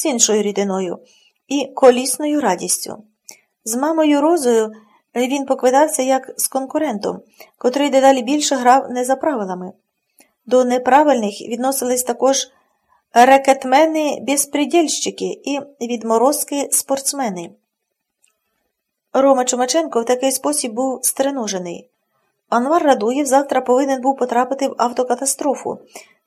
з іншою рідиною і колісною радістю. З мамою Розою він поквидався як з конкурентом, котрий дедалі більше грав не за правилами. До неправильних відносились також рекетмени безпредельщики і відморозки спортсмени. Рома Чумаченко в такий спосіб був стреножений. Анвар Радуєв завтра повинен був потрапити в автокатастрофу.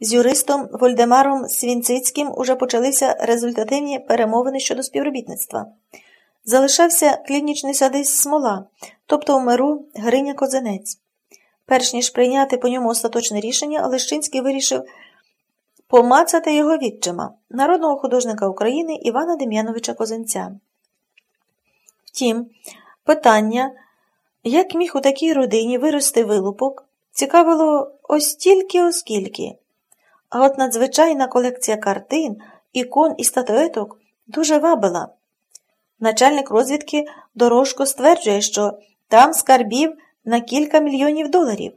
З юристом Вольдемаром Свінцицьким уже почалися результативні перемовини щодо співробітництва. Залишався клінічний садист Смола, тобто у миру Гриня Козенець. Перш ніж прийняти по ньому остаточне рішення, Лещинський вирішив помацати його відчима, народного художника України Івана Дем'яновича Козенця. Втім, питання, як міг у такій родині вирости вилупок, цікавило ось тільки оскільки. А от надзвичайна колекція картин, ікон і статуеток дуже вабила. Начальник розвідки дорожко стверджує, що там скарбів на кілька мільйонів доларів.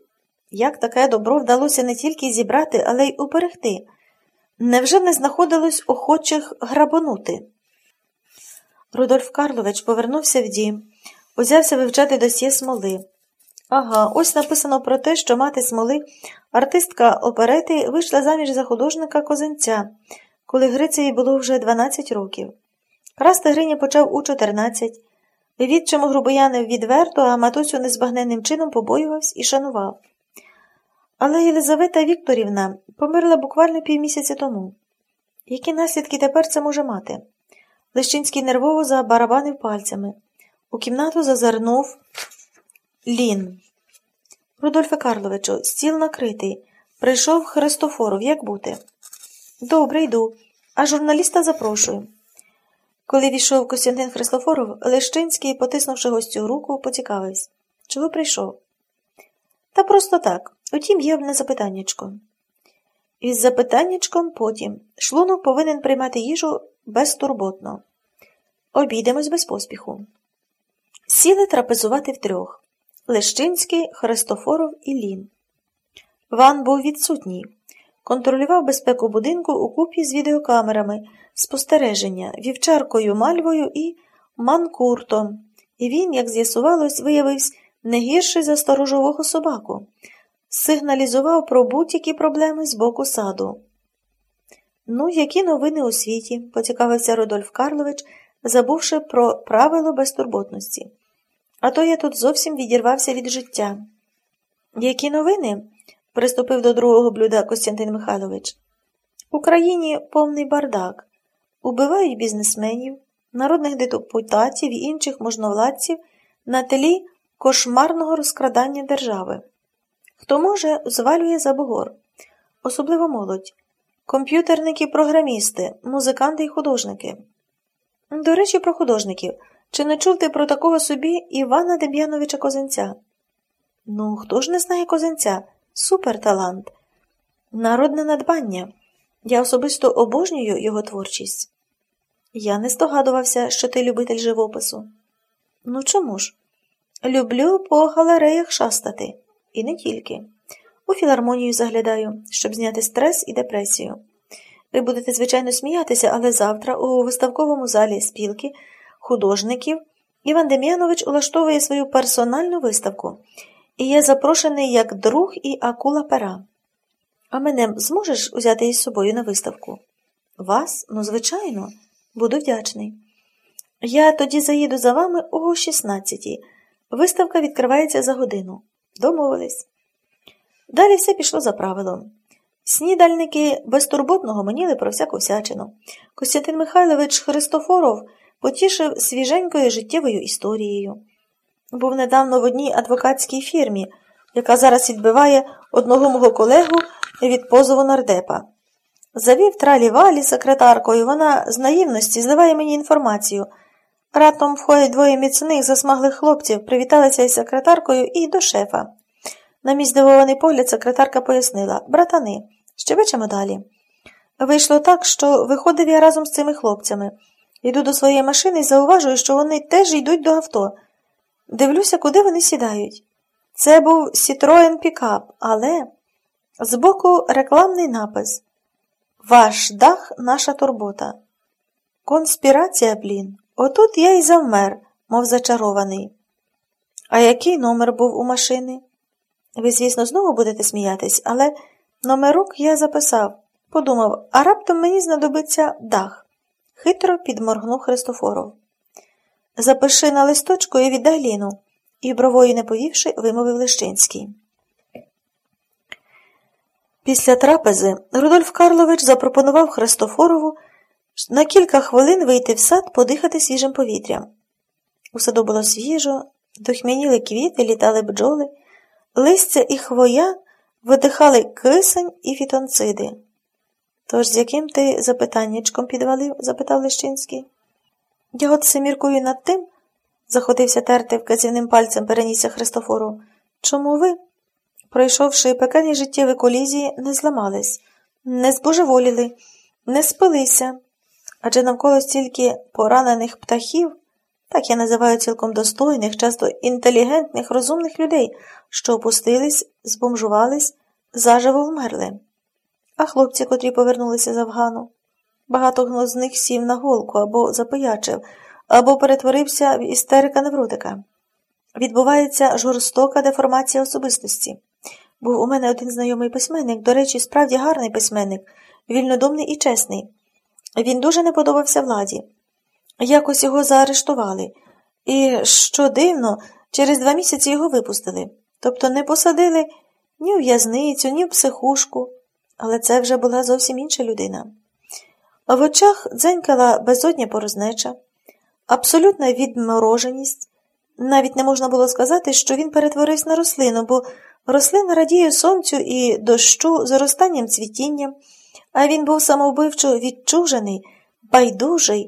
Як таке добро вдалося не тільки зібрати, але й уберегти? Невже не знаходилось охочих грабонути? Рудольф Карлович повернувся в дім, узявся вивчати досьє смоли. Ага, ось написано про те, що мати смоли, артистка оперети, вийшла заміж за художника козенця, коли Грицеві було вже 12 років. Красти Гриня почав у 14. Відчому грубоянив відверто, а матусю незбагненним чином побоювався і шанував. Але Єлизавета Вікторівна померла буквально півмісяця тому. Які наслідки тепер це може мати? Лещинський нервово забарабанив пальцями. У кімнату зазирнув Лін. Рудольфе Карловичу, стіл накритий. Прийшов Христофоров, як бути? Добре, йду, а журналіста запрошую. Коли війшов Костянтин Христофоров, Лещинський, потиснувши гостю руку, поцікавився. Чого прийшов? Та просто так. Утім, є одне запитаннячко. Із запитаннячком потім шлунок повинен приймати їжу безтурботно. Обійдемось без поспіху. Сіли трапезувати втрьох Лещинський, Христофоров і Лін. Ван був відсутній. Контролював безпеку будинку у купі з відеокамерами, спостереження, вівчаркою мальвою і манкуртом. І він, як з'ясувалось, виявився не гірший за сторожового собаку, сигналізував про будь-які проблеми з боку саду. Ну, які новини у світі? поцікавився Рудольф Карлович, забувши про правило безтурботності. А то я тут зовсім відірвався від життя. Які новини? приступив до другого блюда Костянтин Михайлович. В Україні повний бардак. Убивають бізнесменів, народних депутатів і інших можновладців на тлі кошмарного розкрадання держави. Хто може, звалює за бугор, особливо молодь, комп'ютерники, програмісти, музиканти і художники. До речі, про художників. Чи не чув ти про такого собі Івана Дем'яновича Козенця? Ну, хто ж не знає Козенця? Суперталант, народне надбання. Я особисто обожнюю його творчість. Я не здогадувався, що ти любитель живопису. Ну чому ж? Люблю по галереях шастати, і не тільки. У філармонію заглядаю, щоб зняти стрес і депресію. Ви будете, звичайно, сміятися, але завтра у виставковому залі спілки художників Іван Дем'янович улаштовує свою персональну виставку, і я запрошений як друг і акула пера. А мене зможеш узяти із собою на виставку? Вас? Ну, звичайно, буду вдячний. Я тоді заїду за вами о 16-й. Виставка відкривається за годину. Домовились. Далі все пішло за правилом. Снідальники безтурботно гомоніли про всяку всячину. Костянтин Михайлович Христофоров потішив свіженькою життєвою історією. Був недавно в одній адвокатській фірмі, яка зараз відбиває одного мого колегу від позову нардепа. Завів тралі валі секретаркою, вона з наївності зливає мені інформацію. Раптом входять двоє міцних засмаглих хлопців, привіталися із секретаркою і до шефа. На мій здивований погляд секретарка пояснила братани, щебечемо далі. Вийшло так, що виходив я разом з цими хлопцями. Йду до своєї машини і зауважую, що вони теж йдуть до авто. Дивлюся, куди вони сідають. Це був Citroen Пікап, але збоку рекламний напис Ваш дах наша турбота. Конспірація, блін. Отут я й завмер, мов зачарований. А який номер був у машини? Ви, звісно, знову будете сміятись, але номерок я записав. Подумав, а раптом мені знадобиться дах. Хитро підморгнув Христофоров. Запиши на листочку і віддай Ліну, і бровою не повівши, вимовив Лещинський. Після трапези Рудольф Карлович запропонував Христофорову на кілька хвилин вийти в сад подихати свіжим повітрям. У саду було свіжо, дохмяніли квіти, літали бджоли, листя і хвоя видихали кисень і фітонциди. Тож з яким ти запитаннячком підвалив? запитав Лещинський. Я от все міркую над тим, заходився терти вказівним пальцем перенісся Христофору. Чому ви, пройшовши пекельні життєві колізії, не зламались, не збожеволіли, не спилися, адже навколо стільки поранених птахів, так я називаю цілком достойних, часто інтелігентних, розумних людей, що опустились, збомжувались, заживо вмерли. А хлопці, котрі повернулися з Афгану, багато з них сів на голку або запиячив, або перетворився в істерика невротика. Відбувається жорстока деформація особистості. Був у мене один знайомий письменник, до речі, справді гарний письменник, вільнодумний і чесний. Він дуже не подобався владі. Якось його заарештували, і, що дивно, через два місяці його випустили. Тобто не посадили ні у в'язницю, ні в психушку, але це вже була зовсім інша людина. В очах дзенькала безодня порознеча, абсолютна відмороженість. Навіть не можна було сказати, що він перетворився на рослину, бо рослина радіє сонцю і дощу зростанням цвітінням, а він був самовбивчо відчужений, байдужий,